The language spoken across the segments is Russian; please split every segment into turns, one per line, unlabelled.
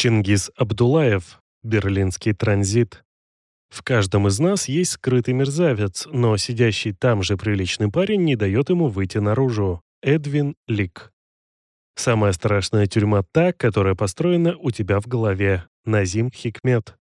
Чингис Абдулаев, Берлинский транзит. В каждом из нас есть скрытый мерзавец, но сидящий там же приличный парень не дает ему выйти наружу. Эдвин Лик. Самая страшная тюрьма та, которая построена у тебя в голове. Назим Хикмет.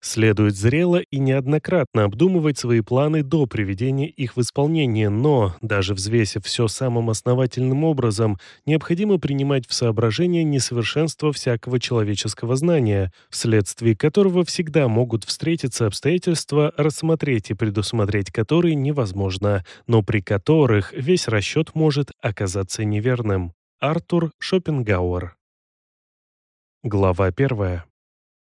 Следует зрело и неоднократно обдумывать свои планы до приведения их в исполнение, но, даже взвесив все самым основательным образом, необходимо принимать в соображение несовершенство всякого человеческого знания, вследствие которого всегда могут встретиться обстоятельства, рассмотреть и предусмотреть которые невозможно, но при которых весь расчет может оказаться неверным. Артур Шопенгауэр Глава первая.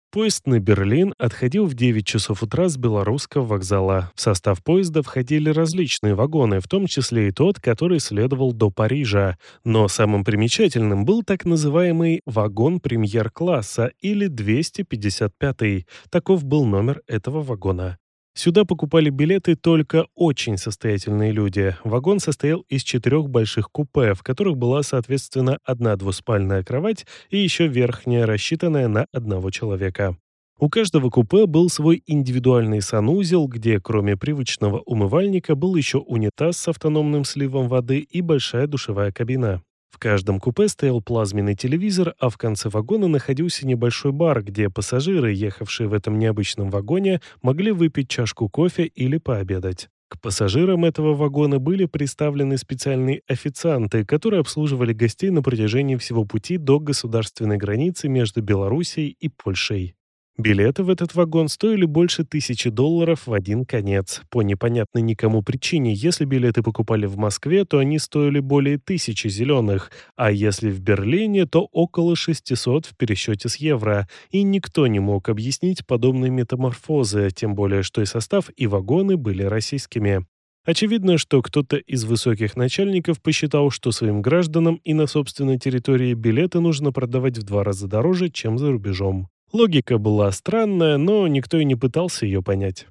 Поезд на Берлин отходил в 9 часов утра с белорусского вокзала. В состав поезда входили различные вагоны, в том числе и тот, который следовал до Парижа. Но самым примечательным был так называемый вагон премьер-класса или 255-й. Таков был номер этого вагона. Сюда покупали билеты только очень состоятельные люди. Вагон состоял из четырех больших купе, в которых была, соответственно, одна двуспальная кровать и еще верхняя, рассчитанная на одного человека. У каждого купе был свой индивидуальный санузел, где кроме привычного умывальника был еще унитаз с автономным сливом воды и большая душевая кабина. В каждом купе стоял плазменный телевизор, а в конце вагона находился небольшой бар, где пассажиры, ехавшие в этом необычном вагоне, могли выпить чашку кофе или пообедать. К пассажирам этого вагона были представлены специальные официанты, которые обслуживали гостей на протяжении всего пути до государственной границы между Белоруссией и Польшей. Билеты в этот вагон стоили больше тысячи долларов в один конец. По непонятной никому причине, если билеты покупали в Москве, то они стоили более тысячи зеленых, а если в Берлине, то около 600 в пересчете с евро. И никто не мог объяснить подобные метаморфозы, тем более что и состав, и вагоны были российскими. Очевидно, что кто-то из высоких начальников посчитал, что своим гражданам и на собственной территории билеты нужно продавать в два раза дороже, чем за рубежом. Логика была странная, но никто и не пытался ее понять.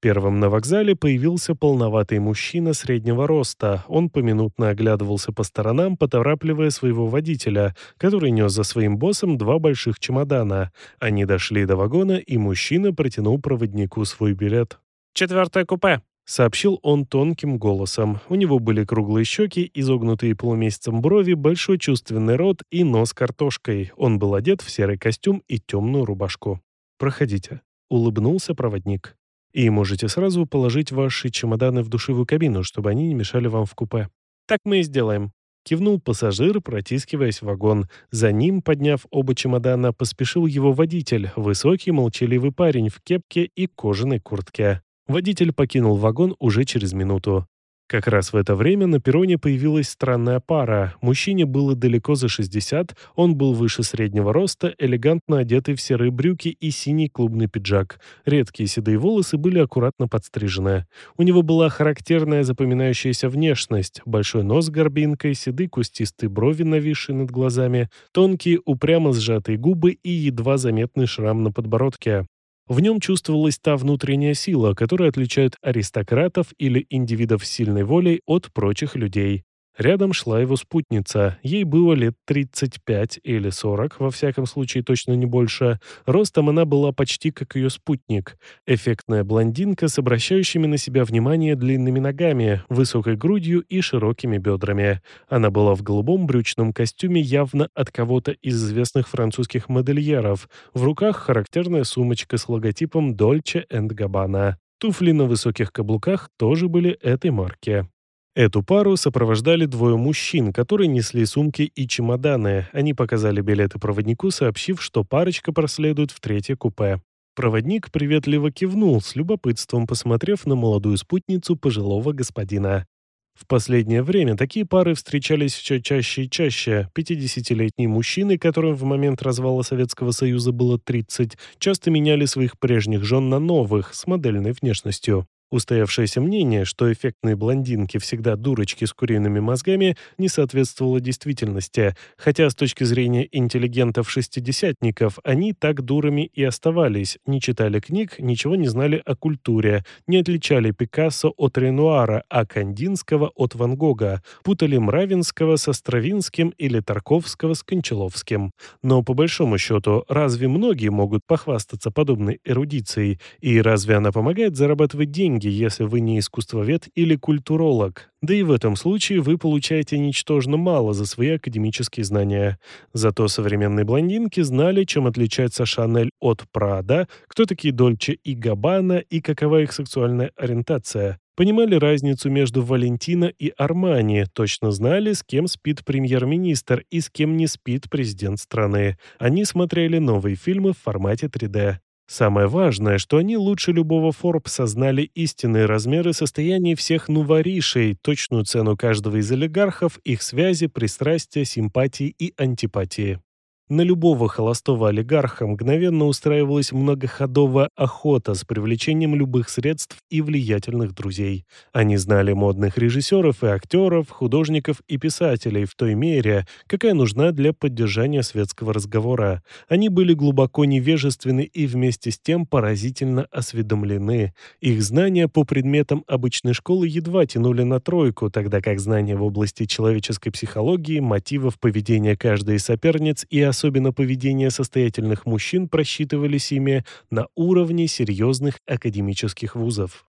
Первым на вокзале появился полноватый мужчина среднего роста. Он поминутно оглядывался по сторонам, поторапливая своего водителя, который нес за своим боссом два больших чемодана. Они дошли до вагона, и мужчина протянул проводнику свой билет.
«Четвертое купе»,
Сообщил он тонким голосом. У него были круглые щеки, изогнутые полумесяцем брови, большой чувственный рот и нос картошкой. Он был одет в серый костюм и темную рубашку. «Проходите», — улыбнулся проводник. «И можете сразу положить ваши чемоданы в душевую кабину, чтобы они не мешали вам в купе».
«Так мы и сделаем», —
кивнул пассажир, протискиваясь в вагон. За ним, подняв оба чемодана, поспешил его водитель, высокий молчаливый парень в кепке и кожаной куртке. Водитель покинул вагон уже через минуту. Как раз в это время на перроне появилась странная пара. Мужчине было далеко за 60, он был выше среднего роста, элегантно одетый в серые брюки и синий клубный пиджак. Редкие седые волосы были аккуратно подстрижены. У него была характерная запоминающаяся внешность, большой нос с горбинкой, седые кустистые брови, нависшие над глазами, тонкие упрямо сжатые губы и едва заметный шрам на подбородке. В нем чувствовалась та внутренняя сила, которая отличает аристократов или индивидов с сильной волей от прочих людей. Рядом шла его спутница. Ей было лет 35 или 40, во всяком случае точно не больше. Ростом она была почти как ее спутник. Эффектная блондинка с обращающими на себя внимание длинными ногами, высокой грудью и широкими бедрами. Она была в голубом брючном костюме явно от кого-то из известных французских модельеров. В руках характерная сумочка с логотипом Dolce Gabbana. Туфли на высоких каблуках тоже были этой марки. Эту пару сопровождали двое мужчин, которые несли сумки и чемоданы. Они показали билеты проводнику, сообщив, что парочка проследует в третье купе. Проводник приветливо кивнул, с любопытством посмотрев на молодую спутницу пожилого господина. В последнее время такие пары встречались все чаще и чаще. 50-летние мужчины, которым в момент развала Советского Союза было 30, часто меняли своих прежних жен на новых, с модельной внешностью. Устоявшееся мнение, что эффектные блондинки всегда дурочки с куриными мозгами, не соответствовало действительности, хотя с точки зрения интеллигентов-шестидесятников они так дурами и оставались, не читали книг, ничего не знали о культуре, не отличали Пикассо от Ренуара, а Кандинского от Ван Гога, путали Мравинского со Стравинским или Тарковского с Кончаловским. Но по большому счету, разве многие могут похвастаться подобной эрудицией, и разве она помогает зарабатывать деньги, деньги, если вы не искусствовед или культуролог. Да и в этом случае вы получаете ничтожно мало за свои академические знания. Зато современные блондинки знали, чем отличается Шанель от Прада, кто такие Дольче и Габбана и какова их сексуальная ориентация. Понимали разницу между Валентино и Армани, точно знали, с кем спит премьер-министр и с кем не спит президент страны. Они смотрели новые фильмы в формате 3D. Самое важное, что они лучше любого Форбса знали истинные размеры состояний всех нуворишей, точную цену каждого из олигархов, их связи, пристрастия, симпатии и антипатии. На любого холостого олигарха мгновенно устраивалась многоходовая охота с привлечением любых средств и влиятельных друзей. Они знали модных режиссеров и актеров, художников и писателей в той мере, какая нужна для поддержания светского разговора. Они были глубоко невежественны и вместе с тем поразительно осведомлены. Их знания по предметам обычной школы едва тянули на тройку, тогда как знания в области человеческой психологии, мотивов поведения каждой из соперниц и особенно поведение состоятельных мужчин, просчитывались ими на уровне серьезных академических вузов.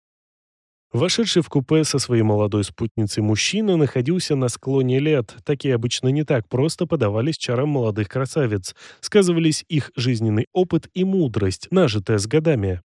Вошедший в купе со своей молодой спутницей мужчина находился на склоне лет. Такие обычно не так просто подавались чарам молодых красавиц. Сказывались их жизненный опыт и мудрость, нажитая с годами.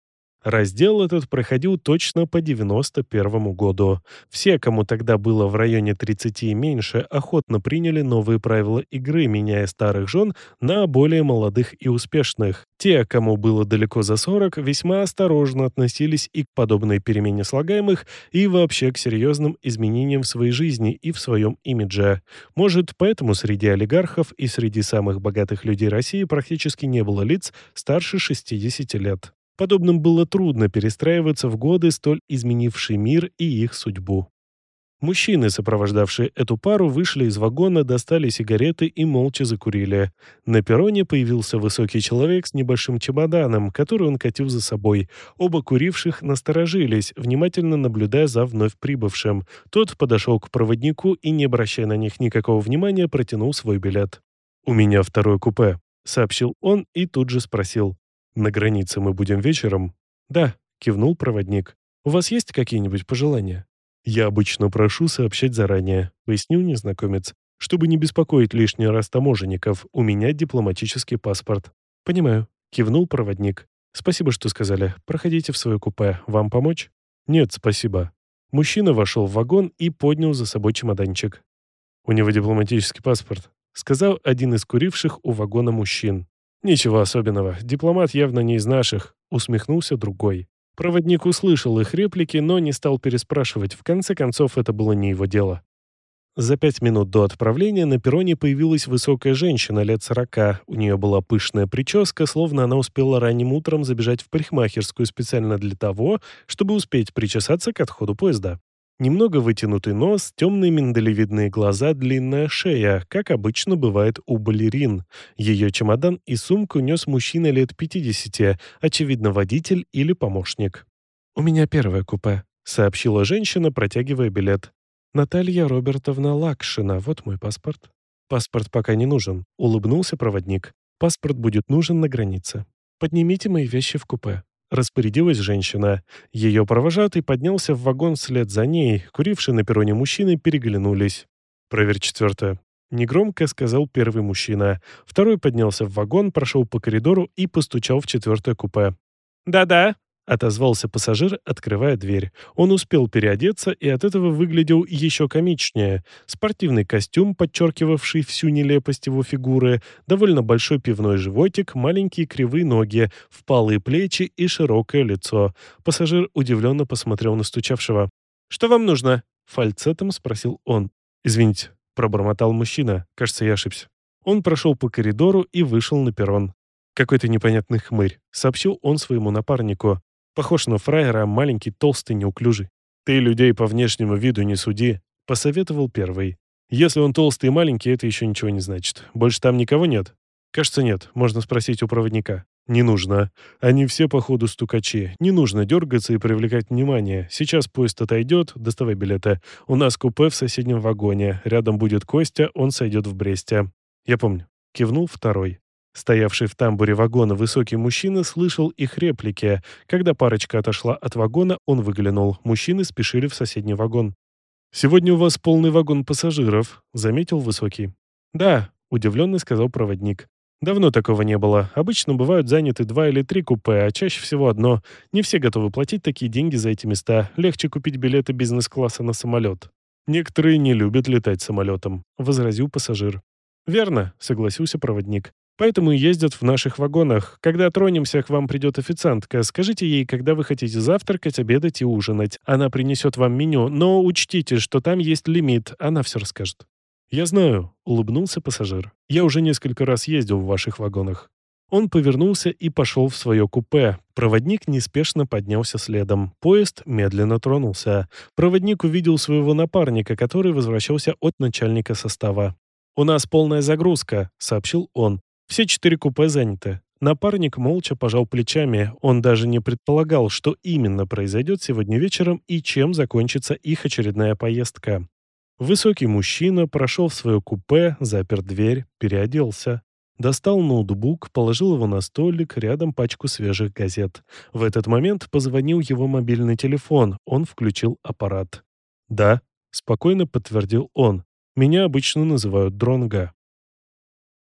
Раздел этот проходил точно по 91 году. Все, кому тогда было в районе 30 и меньше, охотно приняли новые правила игры, меняя старых жен на более молодых и успешных. Те, кому было далеко за 40, весьма осторожно относились и к подобной перемене слагаемых, и вообще к серьезным изменениям в своей жизни и в своем имидже. Может, поэтому среди олигархов и среди самых богатых людей России практически не было лиц старше 60 лет. Подобным было трудно перестраиваться в годы, столь изменивший мир и их судьбу. Мужчины, сопровождавшие эту пару, вышли из вагона, достали сигареты и молча закурили. На перроне появился высокий человек с небольшим чемоданом, который он катил за собой. Оба куривших насторожились, внимательно наблюдая за вновь прибывшим. Тот подошел к проводнику и, не обращая на них никакого внимания, протянул свой билет. «У меня второе купе», — сообщил он и тут же спросил. «На границе мы будем вечером?» «Да», — кивнул проводник. «У вас есть какие-нибудь пожелания?» «Я обычно прошу сообщать заранее», — пояснил незнакомец. «Чтобы не беспокоить лишний раз таможенников, у меня дипломатический паспорт». «Понимаю», — кивнул проводник. «Спасибо, что сказали. Проходите в свое купе. Вам помочь?» «Нет, спасибо». Мужчина вошел в вагон и поднял за собой чемоданчик. «У него дипломатический паспорт», — сказал один из куривших у вагона мужчин. «Ничего особенного. Дипломат явно не из наших», — усмехнулся другой. Проводник услышал их реплики, но не стал переспрашивать. В конце концов, это было не его дело. За пять минут до отправления на перроне появилась высокая женщина лет сорока. У нее была пышная прическа, словно она успела ранним утром забежать в парикмахерскую специально для того, чтобы успеть причесаться к отходу поезда. Немного вытянутый нос, темные миндалевидные глаза, длинная шея, как обычно бывает у балерин. Ее чемодан и сумку нес мужчина лет 50, очевидно, водитель или помощник. «У меня первое купе», — сообщила женщина, протягивая билет. «Наталья Робертовна Лакшина, вот мой паспорт». «Паспорт пока не нужен», — улыбнулся проводник. «Паспорт будет нужен на границе. Поднимите мои вещи в купе». Распорядилась женщина. Ее провожатый поднялся в вагон вслед за ней. Курившие на перроне мужчины переглянулись. «Проверь четвертое». Негромко сказал первый мужчина. Второй поднялся в вагон, прошел по коридору и постучал в четвертое купе.
«Да-да»,
Отозвался пассажир, открывая дверь. Он успел переодеться и от этого выглядел еще комичнее. Спортивный костюм, подчеркивавший всю нелепость его фигуры, довольно большой пивной животик, маленькие кривые ноги, впалые плечи и широкое лицо. Пассажир удивленно посмотрел на стучавшего.
«Что вам нужно?»
Фальцетом спросил он. «Извините», — пробормотал мужчина. «Кажется, я ошибся». Он прошел по коридору и вышел на перрон. «Какой-то непонятный хмырь», — сообщил он своему напарнику. Похож на фраера, маленький, толстый, неуклюжий. Ты людей по внешнему виду не суди, посоветовал первый. Если он толстый и маленький, это еще ничего не значит. Больше там никого нет? Кажется, нет. Можно спросить у проводника. Не нужно. Они все, походу, стукачи. Не нужно дергаться и привлекать внимание. Сейчас поезд отойдет, доставай билеты. У нас купе в соседнем вагоне. Рядом будет Костя, он сойдет в Бресте. Я помню. Кивнул второй. Стоявший в тамбуре вагона высокий мужчина слышал их реплики. Когда парочка отошла от вагона, он выглянул. Мужчины спешили в соседний вагон. «Сегодня у вас полный вагон пассажиров», — заметил высокий. «Да», — удивленный сказал проводник. «Давно такого не было. Обычно бывают заняты два или три купе, а чаще всего одно. Не все готовы платить такие деньги за эти места. Легче купить билеты бизнес-класса на самолет». «Некоторые не любят летать самолетом», — возразил пассажир. «Верно», — согласился проводник. Поэтому ездят в наших вагонах. Когда тронемся, к вам придет официантка. Скажите ей, когда вы хотите завтракать, обедать и ужинать. Она принесет вам меню, но учтите, что там есть лимит. Она все расскажет». «Я знаю», — улыбнулся пассажир. «Я уже несколько раз ездил в ваших вагонах». Он повернулся и пошел в свое купе. Проводник неспешно поднялся следом. Поезд медленно тронулся. Проводник увидел своего напарника, который возвращался от начальника состава. «У нас полная загрузка», — сообщил он. Все четыре купе заняты. Напарник молча пожал плечами. Он даже не предполагал, что именно произойдет сегодня вечером и чем закончится их очередная поездка. Высокий мужчина прошел в свое купе, запер дверь, переоделся. Достал ноутбук, положил его на столик, рядом пачку свежих газет. В этот момент позвонил его мобильный телефон. Он включил аппарат. «Да», — спокойно подтвердил он. «Меня обычно называют Дронга».